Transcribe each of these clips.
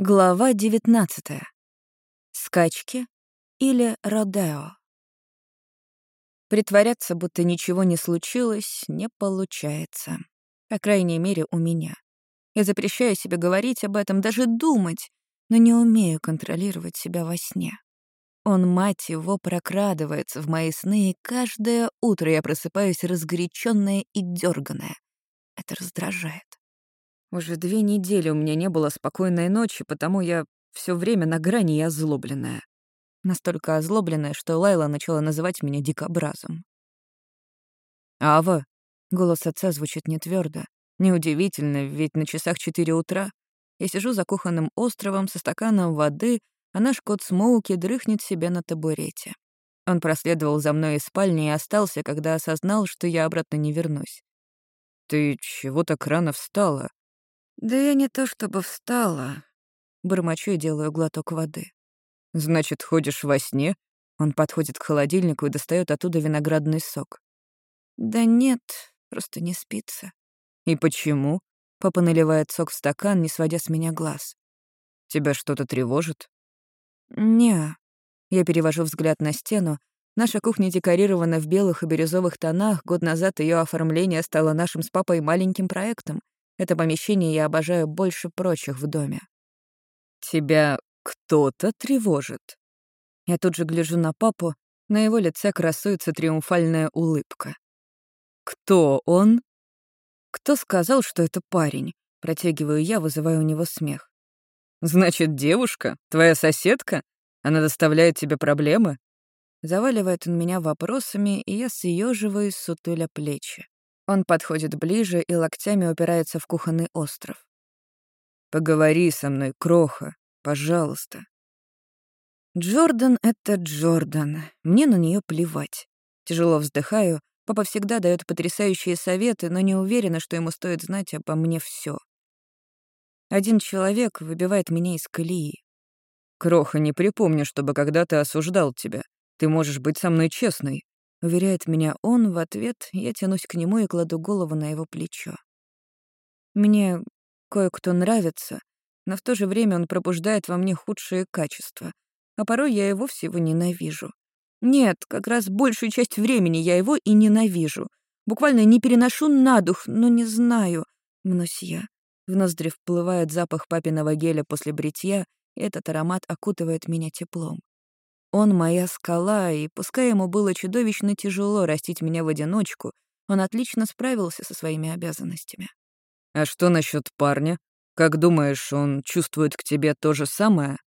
Глава 19. Скачки или Родео. Притворяться, будто ничего не случилось, не получается. По крайней мере, у меня. Я запрещаю себе говорить об этом, даже думать, но не умею контролировать себя во сне. Он, мать его, прокрадывается в мои сны, и каждое утро я просыпаюсь разгоряченная и дерганая. Это раздражает. Уже две недели у меня не было спокойной ночи, потому я все время на грани и озлобленная. Настолько озлобленная, что Лайла начала называть меня дикобразом. «Ава!» — голос отца звучит не твердо. Неудивительно, ведь на часах четыре утра я сижу за кухонным островом со стаканом воды, а наш кот Смоуки дрыхнет себе на табурете. Он проследовал за мной из спальни и остался, когда осознал, что я обратно не вернусь. «Ты чего так рано встала?» «Да я не то чтобы встала». Бормочу и делаю глоток воды. «Значит, ходишь во сне?» Он подходит к холодильнику и достает оттуда виноградный сок. «Да нет, просто не спится». «И почему?» Папа наливает сок в стакан, не сводя с меня глаз. «Тебя что-то тревожит?» «Не». Я перевожу взгляд на стену. Наша кухня декорирована в белых и бирюзовых тонах. Год назад ее оформление стало нашим с папой маленьким проектом. Это помещение я обожаю больше прочих в доме. Тебя кто-то тревожит. Я тут же гляжу на папу, на его лице красуется триумфальная улыбка. Кто он? Кто сказал, что это парень? Протягиваю я, вызывая у него смех. Значит, девушка? Твоя соседка? Она доставляет тебе проблемы? Заваливает он меня вопросами, и я съеживаюсь, сутуля плечи. Он подходит ближе и локтями упирается в кухонный остров. «Поговори со мной, Кроха, пожалуйста». Джордан — это Джордан. Мне на нее плевать. Тяжело вздыхаю. Папа всегда дает потрясающие советы, но не уверена, что ему стоит знать обо мне все. Один человек выбивает меня из колеи. «Кроха, не припомню, чтобы когда-то осуждал тебя. Ты можешь быть со мной честной. Уверяет меня он, в ответ я тянусь к нему и кладу голову на его плечо. Мне кое-кто нравится, но в то же время он пробуждает во мне худшие качества, а порой я и вовсе его ненавижу. Нет, как раз большую часть времени я его и ненавижу. Буквально не переношу на дух, но не знаю. Мнусь я. В ноздри вплывает запах папиного геля после бритья, и этот аромат окутывает меня теплом. Он моя скала, и пускай ему было чудовищно тяжело растить меня в одиночку, он отлично справился со своими обязанностями. «А что насчет парня? Как думаешь, он чувствует к тебе то же самое?»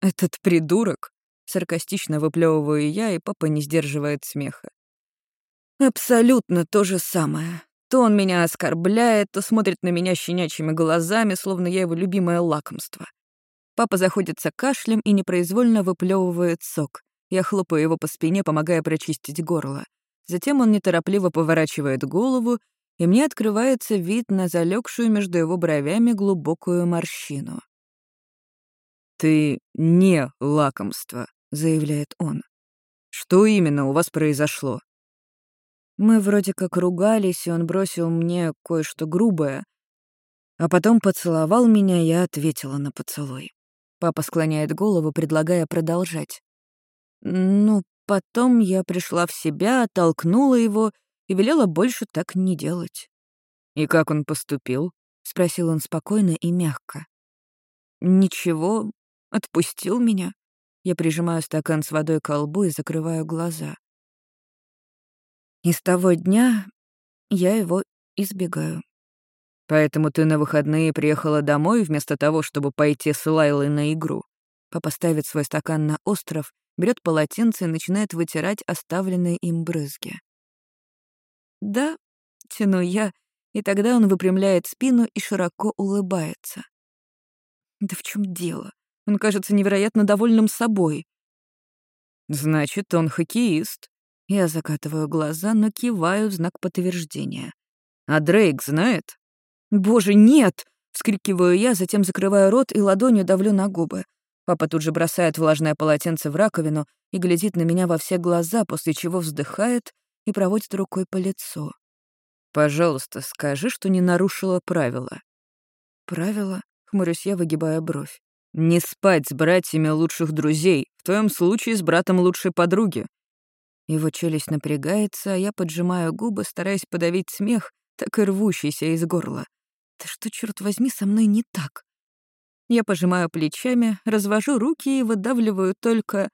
«Этот придурок?» — саркастично выплевываю я, и папа не сдерживает смеха. «Абсолютно то же самое. То он меня оскорбляет, то смотрит на меня щенячьими глазами, словно я его любимое лакомство. Папа заходится кашлем и непроизвольно выплевывает сок. Я хлопаю его по спине, помогая прочистить горло. Затем он неторопливо поворачивает голову, и мне открывается вид на залегшую между его бровями глубокую морщину. «Ты не лакомство», — заявляет он. «Что именно у вас произошло?» Мы вроде как ругались, и он бросил мне кое-что грубое, а потом поцеловал меня, и я ответила на поцелуй. Папа склоняет голову, предлагая продолжать. Ну, потом я пришла в себя, оттолкнула его и велела больше так не делать. «И как он поступил?» — спросил он спокойно и мягко. «Ничего, отпустил меня». Я прижимаю стакан с водой к лбу и закрываю глаза. И с того дня я его избегаю. Поэтому ты на выходные приехала домой вместо того, чтобы пойти с Лайлой на игру. Папа ставит свой стакан на остров, берет полотенце и начинает вытирать оставленные им брызги. «Да», — тяну я, и тогда он выпрямляет спину и широко улыбается. «Да в чем дело? Он кажется невероятно довольным собой». «Значит, он хоккеист». Я закатываю глаза, но киваю в знак подтверждения. «А Дрейк знает?» «Боже, нет!» — вскрикиваю я, затем закрываю рот и ладонью давлю на губы. Папа тут же бросает влажное полотенце в раковину и глядит на меня во все глаза, после чего вздыхает и проводит рукой по лицу. «Пожалуйста, скажи, что не нарушила правила». «Правила?» — хмурюсь я, выгибая бровь. Не спать с братьями лучших друзей, в твоем случае с братом лучшей подруги. Его челюсть напрягается, а я поджимаю губы, стараясь подавить смех, так и рвущийся из горла. Что, черт возьми, со мной не так? Я пожимаю плечами, развожу руки и выдавливаю только...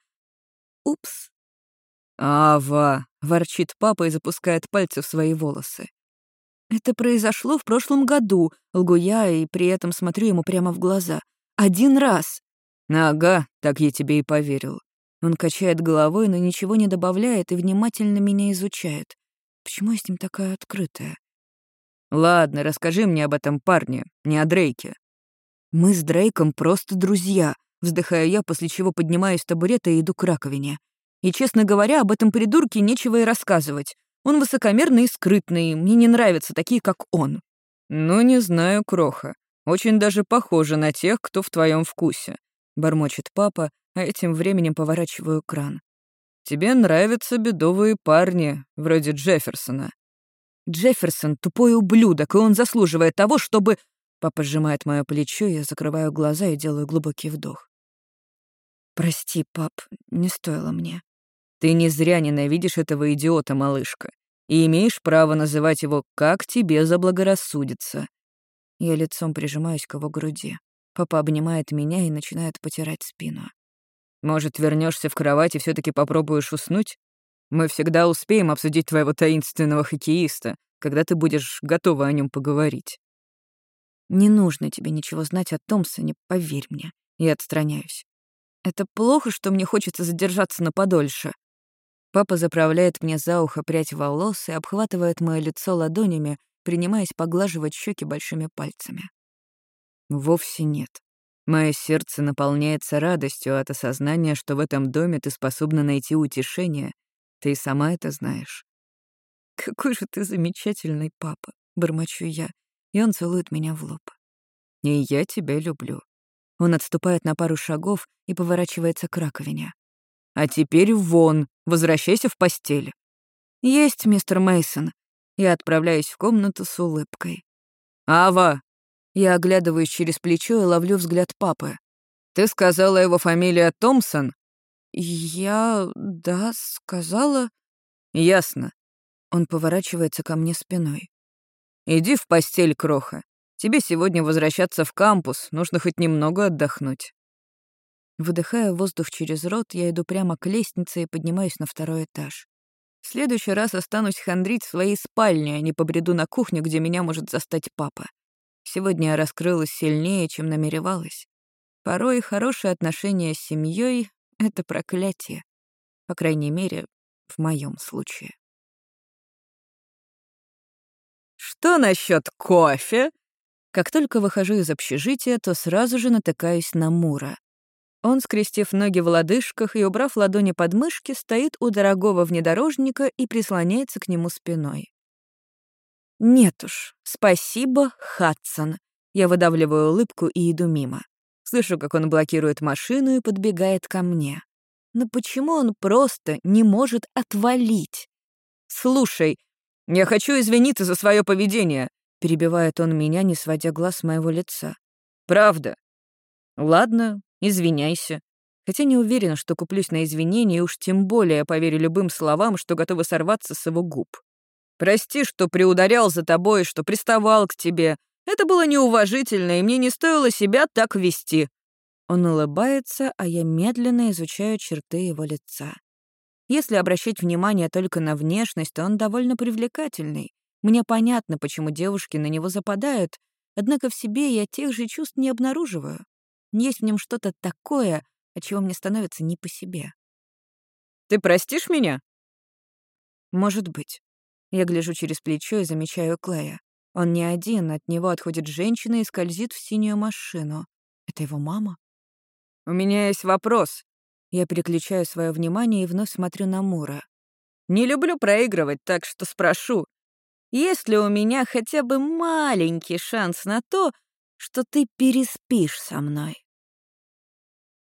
Упс. «Ава!» — ворчит папа и запускает пальцы в свои волосы. «Это произошло в прошлом году», — лгу я и при этом смотрю ему прямо в глаза. «Один раз». «Ага, так я тебе и поверил». Он качает головой, но ничего не добавляет и внимательно меня изучает. Почему я с ним такая открытая? «Ладно, расскажи мне об этом парне, не о Дрейке». «Мы с Дрейком просто друзья», — вздыхаю я, после чего поднимаюсь с табурета и иду к раковине. И, честно говоря, об этом придурке нечего и рассказывать. Он высокомерный и скрытный, мне не нравятся такие, как он. «Ну, не знаю, Кроха. Очень даже похоже на тех, кто в твоем вкусе», — бормочет папа, а этим временем поворачиваю кран. «Тебе нравятся бедовые парни, вроде Джефферсона». «Джефферсон — тупой ублюдок, и он заслуживает того, чтобы...» Папа сжимает мое плечо, я закрываю глаза и делаю глубокий вдох. «Прости, пап, не стоило мне». Ты не зря ненавидишь этого идиота, малышка, и имеешь право называть его, как тебе заблагорассудится». Я лицом прижимаюсь к его груди. Папа обнимает меня и начинает потирать спину. «Может, вернешься в кровать и все таки попробуешь уснуть? Мы всегда успеем обсудить твоего таинственного хоккеиста, когда ты будешь готова о нем поговорить». «Не нужно тебе ничего знать о Томпсоне, поверь мне». Я отстраняюсь. «Это плохо, что мне хочется задержаться на подольше. Папа заправляет мне за ухо прядь волос и обхватывает мое лицо ладонями, принимаясь поглаживать щеки большими пальцами. Вовсе нет. Мое сердце наполняется радостью от осознания, что в этом доме ты способна найти утешение. Ты сама это знаешь. «Какой же ты замечательный папа», — бормочу я, и он целует меня в лоб. «И я тебя люблю». Он отступает на пару шагов и поворачивается к раковине. А теперь вон, возвращайся в постель. Есть, мистер Мейсон. Я отправляюсь в комнату с улыбкой. Ава. Я оглядываюсь через плечо и ловлю взгляд папы. Ты сказала его фамилия Томпсон? Я... да, сказала. Ясно. Он поворачивается ко мне спиной. Иди в постель, Кроха. Тебе сегодня возвращаться в кампус, нужно хоть немного отдохнуть. Выдыхая воздух через рот, я иду прямо к лестнице и поднимаюсь на второй этаж. В следующий раз останусь хандрить в своей спальне, а не побреду на кухню, где меня может застать папа. Сегодня я раскрылась сильнее, чем намеревалась. Порой хорошие отношения с семьей — это проклятие. По крайней мере, в моем случае. «Что насчет кофе?» Как только выхожу из общежития, то сразу же натыкаюсь на Мура. Он, скрестив ноги в лодыжках и убрав ладони под мышки, стоит у дорогого внедорожника и прислоняется к нему спиной. «Нет уж, спасибо, Хадсон». Я выдавливаю улыбку и иду мимо. Слышу, как он блокирует машину и подбегает ко мне. Но почему он просто не может отвалить? «Слушай, я хочу извиниться за свое поведение», — перебивает он меня, не сводя глаз с моего лица. «Правда». «Ладно, Извиняйся. Хотя не уверена, что куплюсь на извинения, и уж тем более поверю любым словам, что готовы сорваться с его губ. Прости, что приударял за тобой, что приставал к тебе. Это было неуважительно, и мне не стоило себя так вести. Он улыбается, а я медленно изучаю черты его лица. Если обращать внимание только на внешность, то он довольно привлекательный. Мне понятно, почему девушки на него западают, однако в себе я тех же чувств не обнаруживаю. Есть в нем что-то такое, от чего мне становится не по себе. «Ты простишь меня?» «Может быть». Я гляжу через плечо и замечаю Клея. Он не один, от него отходит женщина и скользит в синюю машину. Это его мама? «У меня есть вопрос». Я переключаю свое внимание и вновь смотрю на Мура. «Не люблю проигрывать, так что спрошу. Есть ли у меня хотя бы маленький шанс на то, что ты переспишь со мной.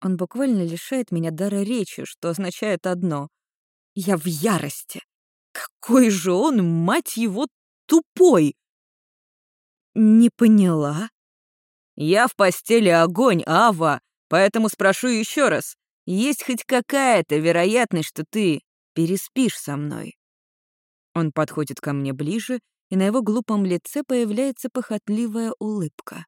Он буквально лишает меня дара речи, что означает одно. Я в ярости. Какой же он, мать его, тупой! Не поняла. Я в постели огонь, Ава. Поэтому спрошу еще раз. Есть хоть какая-то вероятность, что ты переспишь со мной?» Он подходит ко мне ближе, и на его глупом лице появляется похотливая улыбка.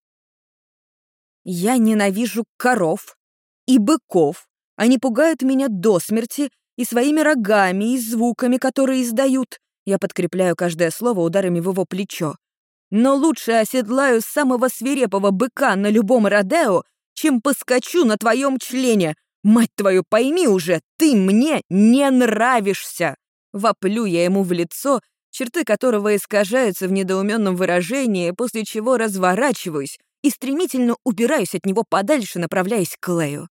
«Я ненавижу коров и быков. Они пугают меня до смерти и своими рогами, и звуками, которые издают. Я подкрепляю каждое слово ударами в его плечо. Но лучше оседлаю самого свирепого быка на любом родео, чем поскочу на твоем члене. Мать твою, пойми уже, ты мне не нравишься!» Воплю я ему в лицо, черты которого искажаются в недоуменном выражении, после чего разворачиваюсь и стремительно убираюсь от него подальше, направляясь к Клею.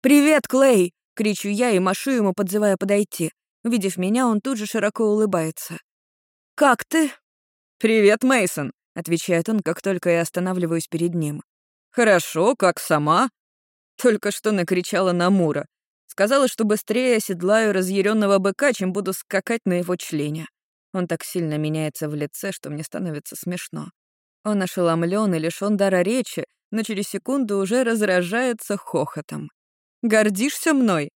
«Привет, Клей!» — кричу я и машу ему, подзывая подойти. Увидев меня, он тут же широко улыбается. «Как ты?» «Привет, Мейсон, отвечает он, как только я останавливаюсь перед ним. «Хорошо, как сама?» Только что накричала на Мура. Сказала, что быстрее оседлаю разъяренного быка, чем буду скакать на его члене. Он так сильно меняется в лице, что мне становится смешно. Он ошеломлен и лишён дара речи, но через секунду уже разражается хохотом. «Гордишься мной?»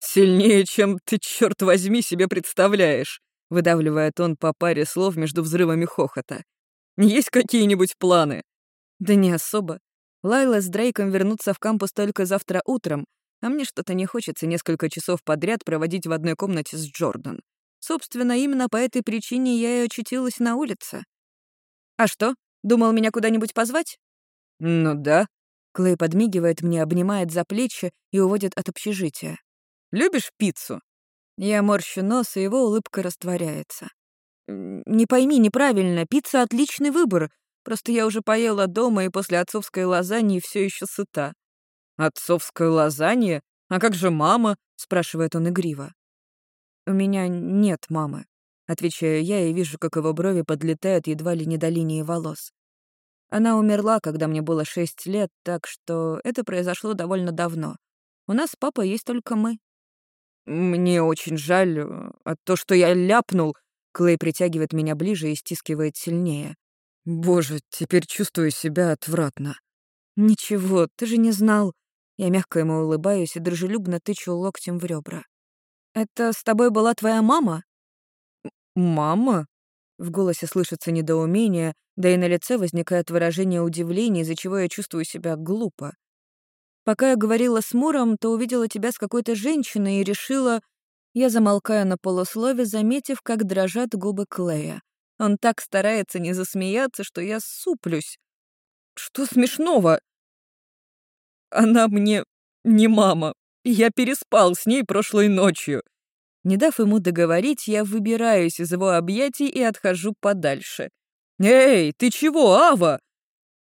«Сильнее, чем ты, черт возьми, себе представляешь», выдавливает он по паре слов между взрывами хохота. «Есть какие-нибудь планы?» «Да не особо. Лайла с Дрейком вернутся в кампус только завтра утром, а мне что-то не хочется несколько часов подряд проводить в одной комнате с Джордан. Собственно, именно по этой причине я и очутилась на улице. «А что, думал меня куда-нибудь позвать?» «Ну да». Клей подмигивает мне, обнимает за плечи и уводит от общежития. «Любишь пиццу?» Я морщу нос, и его улыбка растворяется. «Не пойми неправильно, пицца — отличный выбор, Просто я уже поела дома и после отцовской лазаньи все еще сыта. «Отцовская лазанья? А как же мама?» — спрашивает он игриво. «У меня нет мамы», — отвечаю я и вижу, как его брови подлетают едва ли не до линии волос. Она умерла, когда мне было шесть лет, так что это произошло довольно давно. У нас с папой есть только мы. «Мне очень жаль, а то, что я ляпнул...» Клей притягивает меня ближе и стискивает сильнее. Боже, теперь чувствую себя отвратно. Ничего, ты же не знал. Я мягко ему улыбаюсь и дружелюбно тычу локтем в ребра. Это с тобой была твоя мама? Мама? В голосе слышится недоумение, да и на лице возникает выражение удивления, из-за чего я чувствую себя глупо. Пока я говорила с Муром, то увидела тебя с какой-то женщиной и решила... Я замолкаю на полуслове, заметив, как дрожат губы Клея. Он так старается не засмеяться, что я суплюсь. Что смешного? Она мне не мама. Я переспал с ней прошлой ночью. Не дав ему договорить, я выбираюсь из его объятий и отхожу подальше. «Эй, ты чего, Ава?»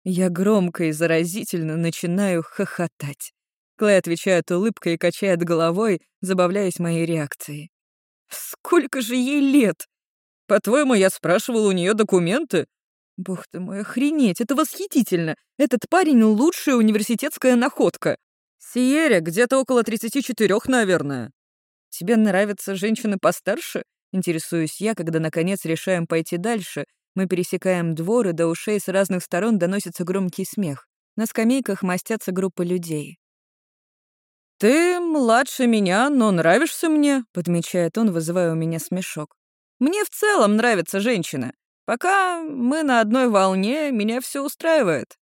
Я громко и заразительно начинаю хохотать. Клей отвечает улыбкой и качает головой, забавляясь моей реакцией. «Сколько же ей лет?» По-твоему, я спрашивал у нее документы? Бог ты мой, охренеть, это восхитительно. Этот парень — лучшая университетская находка. Сиере где-то около 34, наверное. Тебе нравятся женщины постарше? Интересуюсь я, когда, наконец, решаем пойти дальше. Мы пересекаем двор, и до ушей с разных сторон доносится громкий смех. На скамейках мастятся группы людей. «Ты младше меня, но нравишься мне», — подмечает он, вызывая у меня смешок. Мне в целом нравится женщина. Пока мы на одной волне, меня все устраивает».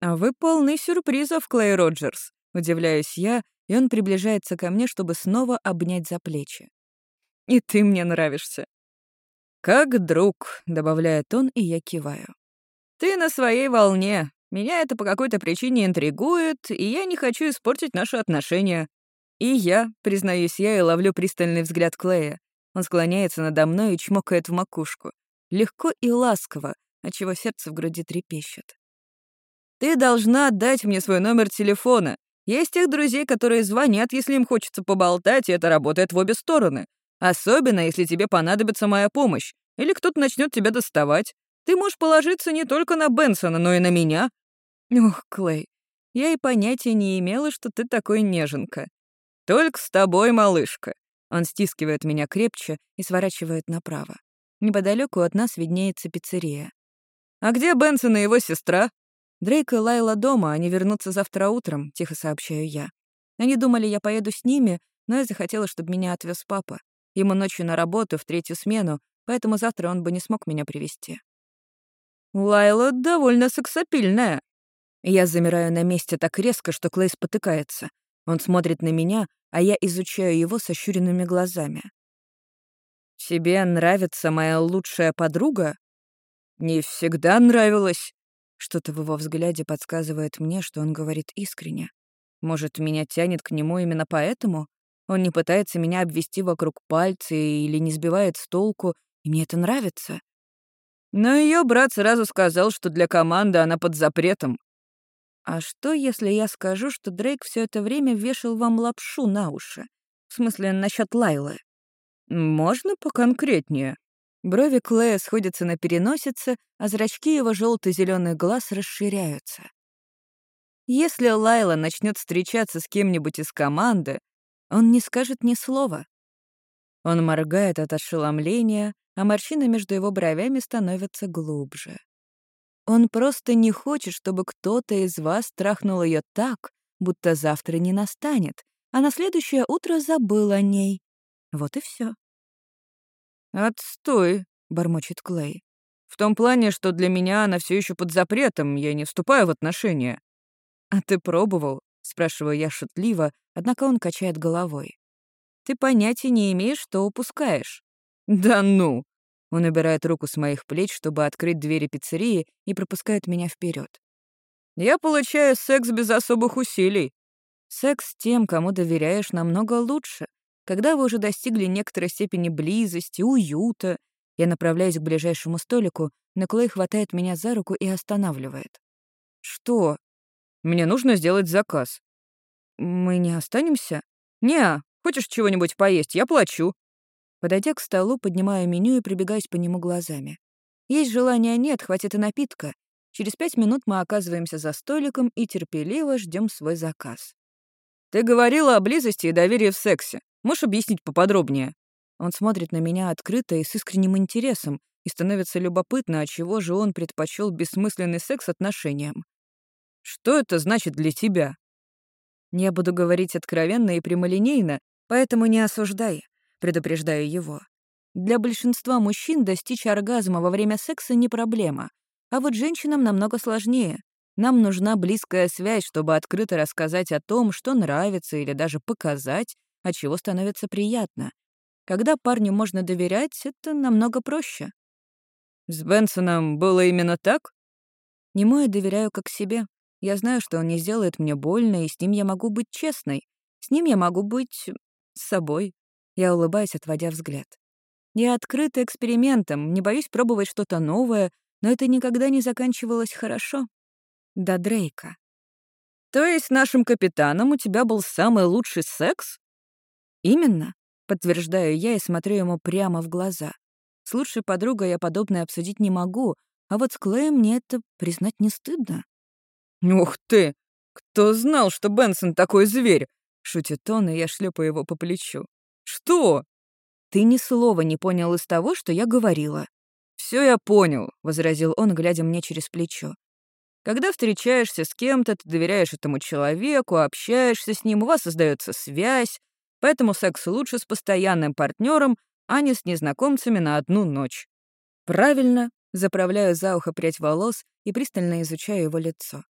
«А вы полны сюрпризов, Клей Роджерс», — удивляюсь я, и он приближается ко мне, чтобы снова обнять за плечи. «И ты мне нравишься». «Как друг», — добавляет он, и я киваю. «Ты на своей волне. Меня это по какой-то причине интригует, и я не хочу испортить наши отношения. И я, признаюсь я, и ловлю пристальный взгляд Клея. Он склоняется надо мной и чмокает в макушку. Легко и ласково, отчего сердце в груди трепещет. «Ты должна отдать мне свой номер телефона. Есть тех друзей, которые звонят, если им хочется поболтать, и это работает в обе стороны. Особенно, если тебе понадобится моя помощь, или кто-то начнет тебя доставать. Ты можешь положиться не только на Бенсона, но и на меня». «Ох, Клей, я и понятия не имела, что ты такой неженка. Только с тобой, малышка. Он стискивает меня крепче и сворачивает направо. Неподалеку от нас виднеется пиццерия. «А где Бенсон и его сестра?» Дрейк и Лайла дома, они вернутся завтра утром, тихо сообщаю я. Они думали, я поеду с ними, но я захотела, чтобы меня отвез папа. Ему ночью на работу, в третью смену, поэтому завтра он бы не смог меня привести. Лайла довольно сексапильная. Я замираю на месте так резко, что Клей спотыкается. Он смотрит на меня, а я изучаю его с ощуренными глазами. «Тебе нравится моя лучшая подруга?» «Не всегда нравилась». Что-то в его взгляде подсказывает мне, что он говорит искренне. Может, меня тянет к нему именно поэтому? Он не пытается меня обвести вокруг пальца или не сбивает с толку, и мне это нравится. Но ее брат сразу сказал, что для команды она под запретом. А что, если я скажу, что Дрейк все это время вешал вам лапшу на уши? В смысле, насчет Лайлы? Можно поконкретнее? Брови Клея сходятся на переносице, а зрачки его желто зеленых глаз расширяются. Если Лайла начнет встречаться с кем-нибудь из команды, он не скажет ни слова. Он моргает от ошеломления, а морщины между его бровями становятся глубже. Он просто не хочет, чтобы кто-то из вас трахнул ее так, будто завтра не настанет, а на следующее утро забыл о ней. Вот и все. «Отстой», — бормочет Клей. «В том плане, что для меня она все еще под запретом, я не вступаю в отношения». «А ты пробовал?» — спрашиваю я шутливо, однако он качает головой. «Ты понятия не имеешь, что упускаешь». «Да ну!» Он убирает руку с моих плеч, чтобы открыть двери пиццерии, и пропускает меня вперед. «Я получаю секс без особых усилий». Секс тем, кому доверяешь, намного лучше. Когда вы уже достигли некоторой степени близости, уюта, я направляюсь к ближайшему столику, но Клей хватает меня за руку и останавливает. «Что? Мне нужно сделать заказ». «Мы не останемся?» «Не, хочешь чего-нибудь поесть? Я плачу». Подойдя к столу, поднимаю меню и пробегаюсь по нему глазами. Есть желания нет, хватит и напитка. Через пять минут мы оказываемся за столиком и терпеливо ждем свой заказ. «Ты говорила о близости и доверии в сексе. Можешь объяснить поподробнее?» Он смотрит на меня открыто и с искренним интересом, и становится любопытно, от чего же он предпочел бессмысленный секс отношениям. «Что это значит для тебя?» Я буду говорить откровенно и прямолинейно, поэтому не осуждай предупреждаю его. Для большинства мужчин достичь оргазма во время секса не проблема, а вот женщинам намного сложнее. Нам нужна близкая связь, чтобы открыто рассказать о том, что нравится, или даже показать, от чего становится приятно. Когда парню можно доверять, это намного проще. С Бенсоном было именно так? Нему я доверяю как себе. Я знаю, что он не сделает мне больно, и с ним я могу быть честной. С ним я могу быть... с собой. Я улыбаюсь, отводя взгляд. Я открыта экспериментом, не боюсь пробовать что-то новое, но это никогда не заканчивалось хорошо. До Дрейка. То есть нашим капитаном у тебя был самый лучший секс? Именно, подтверждаю я и смотрю ему прямо в глаза. С лучшей подругой я подобное обсудить не могу, а вот с Клеем мне это признать не стыдно. «Ух ты! Кто знал, что Бенсон такой зверь?» — шутит он, и я шлепаю его по плечу. «Что?» «Ты ни слова не понял из того, что я говорила». Все я понял», — возразил он, глядя мне через плечо. «Когда встречаешься с кем-то, ты доверяешь этому человеку, общаешься с ним, у вас создается связь, поэтому секс лучше с постоянным партнером, а не с незнакомцами на одну ночь». «Правильно», — заправляю за ухо прядь волос и пристально изучаю его лицо.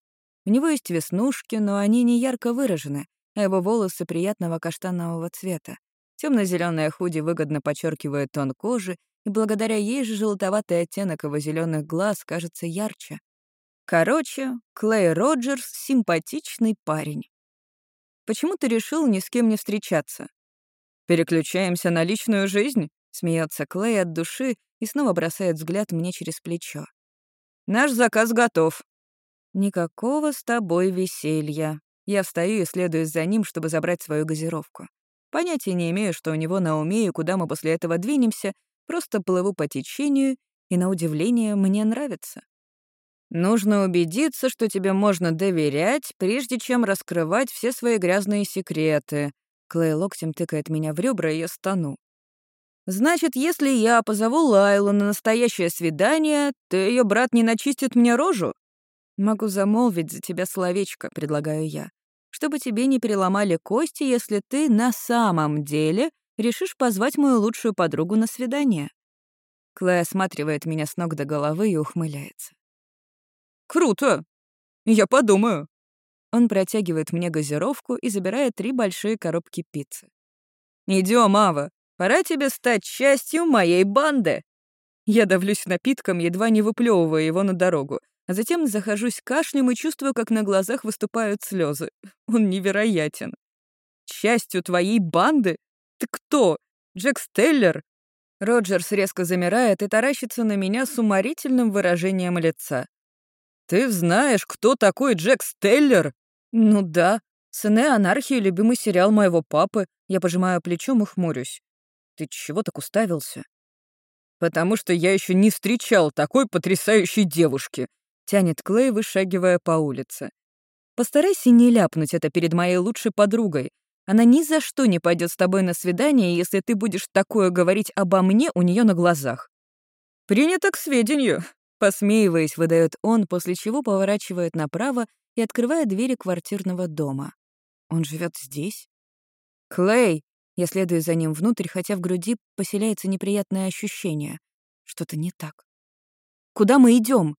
У него есть веснушки, но они не ярко выражены, а его волосы приятного каштанового цвета. Темно-зеленая худи выгодно подчеркивает тон кожи, и благодаря ей же желтоватый оттенок его зеленых глаз кажется ярче. Короче, Клей Роджерс — симпатичный парень. Почему ты решил ни с кем не встречаться? Переключаемся на личную жизнь? Смеется Клей от души и снова бросает взгляд мне через плечо. Наш заказ готов. Никакого с тобой веселья. Я встаю и следую за ним, чтобы забрать свою газировку. Понятия не имею, что у него на уме и куда мы после этого двинемся, просто плыву по течению, и, на удивление, мне нравится. Нужно убедиться, что тебе можно доверять, прежде чем раскрывать все свои грязные секреты. Клей локтем тыкает меня в ребра, и я стану. Значит, если я позову Лайлу на настоящее свидание, то ее брат не начистит мне рожу? «Могу замолвить за тебя словечко», — предлагаю я, «чтобы тебе не переломали кости, если ты на самом деле решишь позвать мою лучшую подругу на свидание». Клэй осматривает меня с ног до головы и ухмыляется. «Круто! Я подумаю». Он протягивает мне газировку и забирает три большие коробки пиццы. Идем, Ава, пора тебе стать частью моей банды!» Я давлюсь напитком, едва не выплевывая его на дорогу, а затем захожусь кашлем и чувствую, как на глазах выступают слезы. Он невероятен. «Частью твоей банды? Ты кто? Джек Стеллер?» Роджерс резко замирает и таращится на меня с уморительным выражением лица. «Ты знаешь, кто такой Джек Стеллер?» «Ну да. Сыны анархии — любимый сериал моего папы. Я пожимаю плечом и хмурюсь. Ты чего так уставился? «Потому что я еще не встречал такой потрясающей девушки», — тянет Клей, вышагивая по улице. «Постарайся не ляпнуть это перед моей лучшей подругой. Она ни за что не пойдет с тобой на свидание, если ты будешь такое говорить обо мне у нее на глазах». «Принято к сведению», — посмеиваясь, выдает он, после чего поворачивает направо и открывает двери квартирного дома. Он живет здесь? «Клей!» Я следую за ним внутрь, хотя в груди поселяется неприятное ощущение. Что-то не так. «Куда мы идем?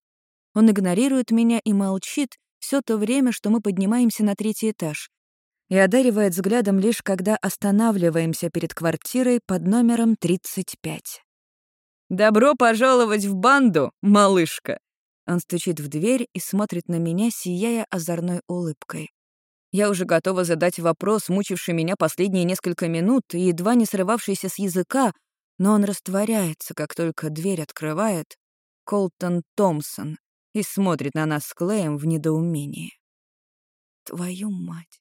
Он игнорирует меня и молчит все то время, что мы поднимаемся на третий этаж, и одаривает взглядом лишь когда останавливаемся перед квартирой под номером 35. «Добро пожаловать в банду, малышка!» Он стучит в дверь и смотрит на меня, сияя озорной улыбкой. Я уже готова задать вопрос, мучивший меня последние несколько минут и едва не срывавшийся с языка, но он растворяется, как только дверь открывает Колтон Томпсон и смотрит на нас с Клеем в недоумении. Твою мать.